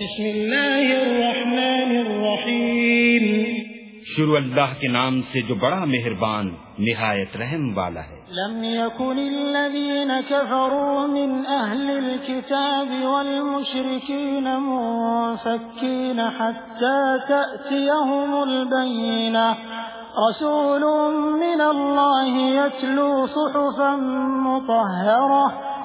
بسم الله الرحمن الرحيم شروع اللہ کے نام سے جو بڑا مہربان نہایت رحم والا ہے۔ لم يكن الذين كفروا من أهل الكتاب والمشركين منفكين حتى تأتيهم البينة رسول من الله يتلو صحفا مطهرة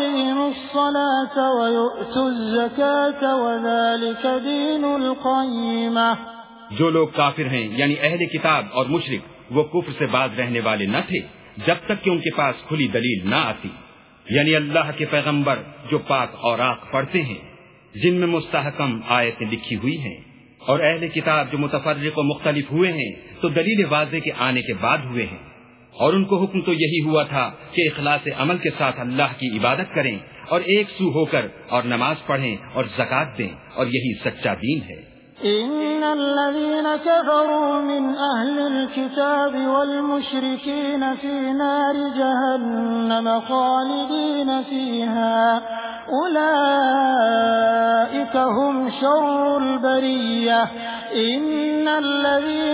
ويقيموا الصلاة ويؤتوا الزكاة وذلك دين القيمة جو لوگ کافر ہیں یعنی اہل کتاب اور مشرق وہ کفر سے باز رہنے والے نہ تھے جب تک کہ ان کے پاس کھلی دلیل نہ آتی۔ یعنی اللہ کے پیغمبر جو پاک اور آخ پڑھتے ہیں، جن میں مستحکم آیتیں لکھی ہوئی ہیں۔ اور اہل کتاب جو متفرق و مختلف ہوئے ہیں، تو دلیل واضح کے آنے کے بعد ہوئے ہیں۔ اور ان کو حکم تو یہی ہوا تھا کہ اخلاص عمل کے ساتھ اللہ کی عبادت کریں اور ایک سو ہو کر اور نماز پڑھیں اور زکات دیں اور یہی سچا دین ہے۔ إن الذين كفروا من أهل الكتاب والمشركين في نار جهنم خالدين فيها أولئك هم شر البرية. إن الذين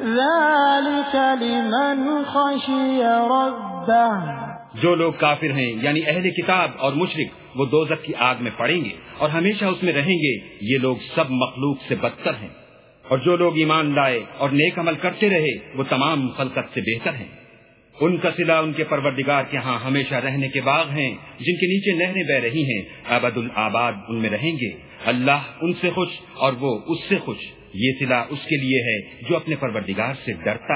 ذلك لمن خشي ربه. جو لوگ کافر ہیں یعنی اہل کتاب اور مشرق وہ دوزک کی آگ میں پڑیں گے اور ہمیشہ اس میں رہیں گے، یہ لوگ سب مخلوق سے بدتر ہیں۔ اور جو لوگ ایمان لائے اور نیک عمل کرتے رہے، وہ تمام خلقت سے بہتر ہیں۔ ان کا سلا ان کے پروردگار کے ہاں ہمیشہ رہنے کے باغ ہیں، جن کے نیچے نہریں بہ رہی ہیں ابد الآباد ان میں رہیں گے۔ اللہ ان سے خوش اور وہ اس سے خوش۔ یہ سلا اس کے لیے ہے جو اپنے پروردگار سے ڈرتا ہے۔